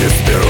His spirit